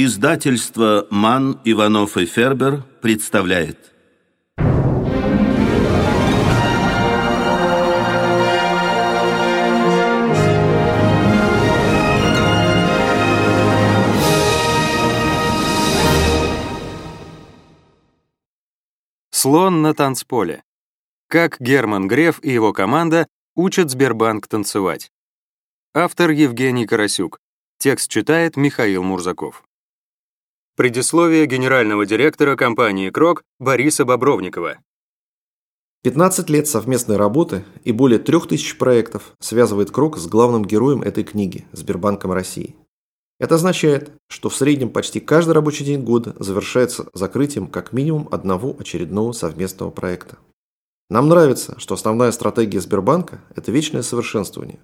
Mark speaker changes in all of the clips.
Speaker 1: Издательство «Ман, Иванов и Фербер» представляет.
Speaker 2: Слон на танцполе. Как Герман Греф и его команда учат Сбербанк танцевать. Автор Евгений Карасюк. Текст читает Михаил Мурзаков. Предисловие генерального директора компании «Крок» Бориса Бобровникова.
Speaker 3: 15 лет совместной работы и более 3000 проектов связывает Крок с главным героем этой книги – Сбербанком России. Это означает, что в среднем почти каждый рабочий день года завершается закрытием как минимум одного очередного совместного проекта. Нам нравится, что основная стратегия Сбербанка – это вечное совершенствование.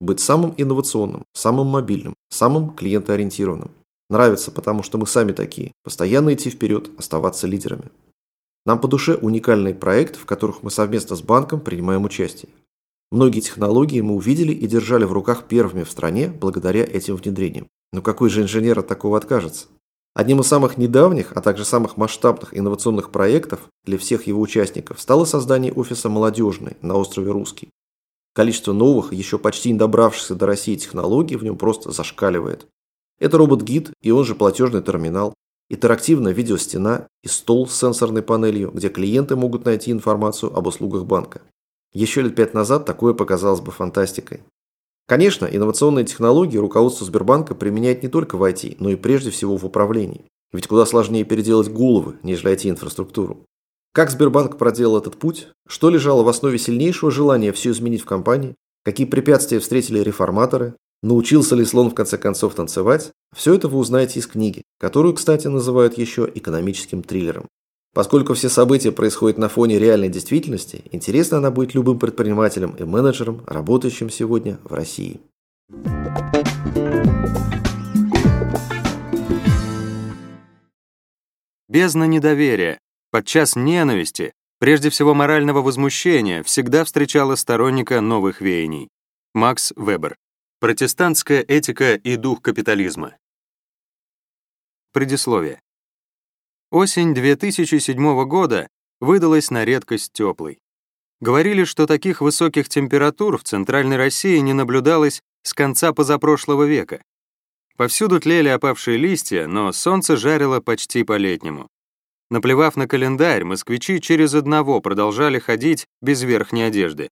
Speaker 3: Быть самым инновационным, самым мобильным, самым клиентоориентированным. Нравится, потому что мы сами такие, постоянно идти вперед, оставаться лидерами. Нам по душе уникальные проекты, в которых мы совместно с банком принимаем участие. Многие технологии мы увидели и держали в руках первыми в стране благодаря этим внедрениям. Но какой же инженер от такого откажется? Одним из самых недавних, а также самых масштабных инновационных проектов для всех его участников стало создание офиса «Молодежный» на острове Русский. Количество новых, еще почти не добравшихся до России технологий в нем просто зашкаливает. Это робот-гид и он же платежный терминал, интерактивная видеостена и стол с сенсорной панелью, где клиенты могут найти информацию об услугах банка. Еще лет пять назад такое показалось бы фантастикой. Конечно, инновационные технологии руководство Сбербанка применяет не только в IT, но и прежде всего в управлении. Ведь куда сложнее переделать головы, нежели IT-инфраструктуру. Как Сбербанк проделал этот путь? Что лежало в основе сильнейшего желания все изменить в компании? Какие препятствия встретили реформаторы? Научился ли слон в конце концов танцевать? Все это вы узнаете из книги, которую, кстати, называют еще экономическим триллером. Поскольку все события происходят на фоне реальной действительности, интересно она будет любым предпринимателям и менеджерам, работающим сегодня в России.
Speaker 2: Бездна недоверия, подчас ненависти, прежде всего морального возмущения, всегда встречала сторонника новых веяний. Макс Вебер. Протестантская этика и дух капитализма. Предисловие. Осень 2007 года выдалась на редкость теплой. Говорили, что таких высоких температур в Центральной России не наблюдалось с конца позапрошлого века. Повсюду тлели опавшие листья, но солнце жарило почти по-летнему. Наплевав на календарь, москвичи через одного продолжали ходить без верхней одежды.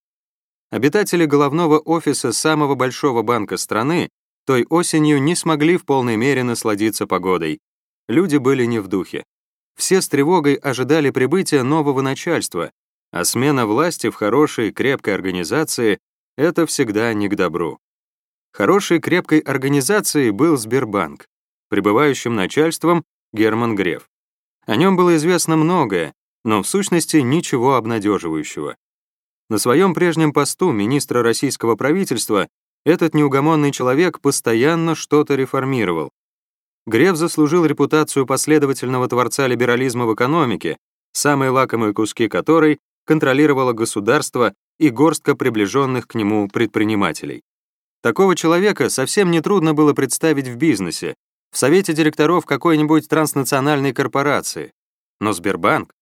Speaker 2: Обитатели головного офиса самого большого банка страны той осенью не смогли в полной мере насладиться погодой. Люди были не в духе. Все с тревогой ожидали прибытия нового начальства, а смена власти в хорошей, крепкой организации — это всегда не к добру. Хорошей, крепкой организацией был Сбербанк, пребывающим начальством Герман Греф. О нем было известно многое, но в сущности ничего обнадеживающего. На своем прежнем посту министра российского правительства этот неугомонный человек постоянно что-то реформировал, Греф заслужил репутацию последовательного творца либерализма в экономике, самые лакомые куски которой контролировало государство и горстка приближенных к нему предпринимателей. Такого человека совсем нетрудно было представить в бизнесе, в совете директоров какой-нибудь транснациональной корпорации. Но Сбербанк,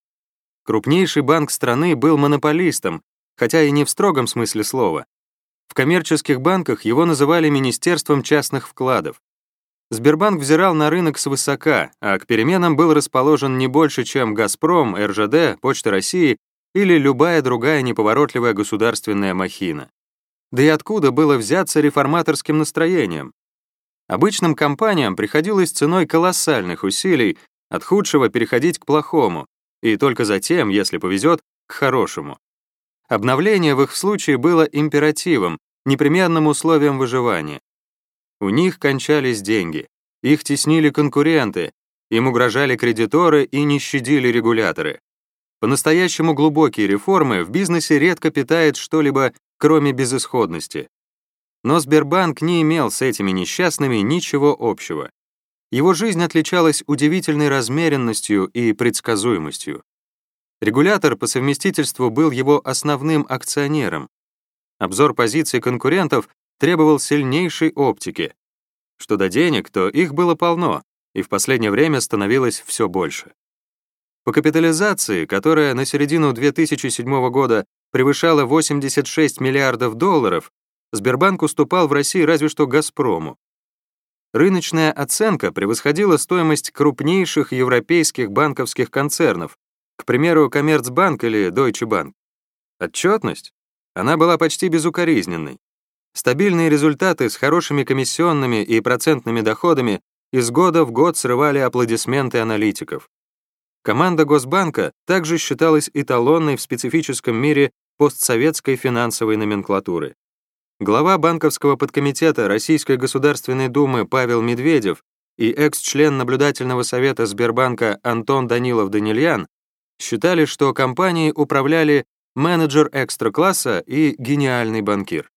Speaker 2: крупнейший банк страны, был монополистом, хотя и не в строгом смысле слова. В коммерческих банках его называли Министерством частных вкладов. Сбербанк взирал на рынок свысока, а к переменам был расположен не больше, чем «Газпром», РЖД, Почта России или любая другая неповоротливая государственная махина. Да и откуда было взяться реформаторским настроением? Обычным компаниям приходилось ценой колоссальных усилий от худшего переходить к плохому, и только затем, если повезет, к хорошему. Обновление в их случае было императивом, непременным условием выживания. У них кончались деньги, их теснили конкуренты, им угрожали кредиторы и не щадили регуляторы. По-настоящему глубокие реформы в бизнесе редко питает что-либо, кроме безысходности. Но Сбербанк не имел с этими несчастными ничего общего. Его жизнь отличалась удивительной размеренностью и предсказуемостью. Регулятор по совместительству был его основным акционером. Обзор позиций конкурентов требовал сильнейшей оптики. Что до денег, то их было полно. и в последнее время становилось все больше. По капитализации, которая на середину 2007 года превышала 86 миллиардов долларов, Сбербанк уступал в России разве что «Газпрому». Рыночная оценка превосходила стоимость крупнейших европейских банковских концернов, к примеру, Коммерцбанк или Deutsche Bank. Отчетность? Она была почти безукоризненной. Стабильные результаты с хорошими комиссионными и процентными доходами из года в год срывали аплодисменты аналитиков. Команда Госбанка также считалась эталонной в специфическом мире постсоветской финансовой номенклатуры. Глава банковского подкомитета Российской Государственной Думы Павел Медведев и экс-член наблюдательного совета Сбербанка Антон Данилов-Данильян считали, что компанией управляли менеджер экстра-класса и гениальный банкир.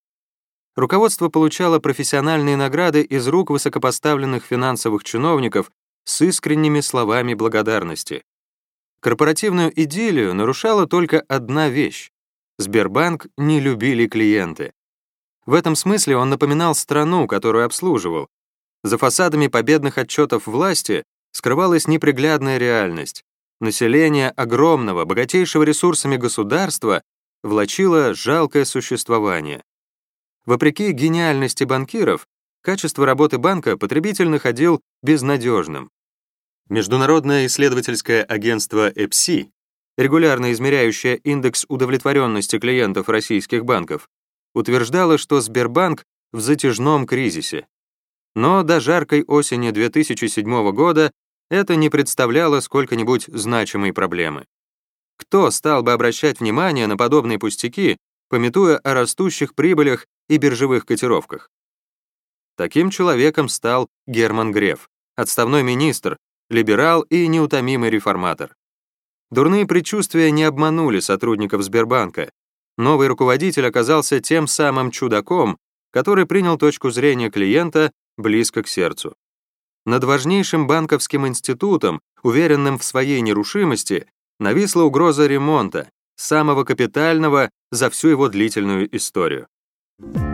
Speaker 2: Руководство получало профессиональные награды из рук высокопоставленных финансовых чиновников с искренними словами благодарности. Корпоративную идиллию нарушала только одна вещь. Сбербанк не любили клиенты. В этом смысле он напоминал страну, которую обслуживал. За фасадами победных отчетов власти скрывалась неприглядная реальность. Население огромного, богатейшего ресурсами государства влачило жалкое существование. Вопреки гениальности банкиров, качество работы банка потребитель находил безнадежным. Международное исследовательское агентство EPSI, регулярно измеряющее индекс удовлетворенности клиентов российских банков, утверждало, что Сбербанк в затяжном кризисе. Но до жаркой осени 2007 года это не представляло сколько-нибудь значимой проблемы. Кто стал бы обращать внимание на подобные пустяки, пометуя о растущих прибылях и биржевых котировках. Таким человеком стал Герман Греф, отставной министр, либерал и неутомимый реформатор. Дурные предчувствия не обманули сотрудников Сбербанка. Новый руководитель оказался тем самым чудаком, который принял точку зрения клиента близко к сердцу. Над важнейшим банковским институтом, уверенным в своей нерушимости, нависла угроза ремонта, самого капитального за всю его длительную историю. Thank you.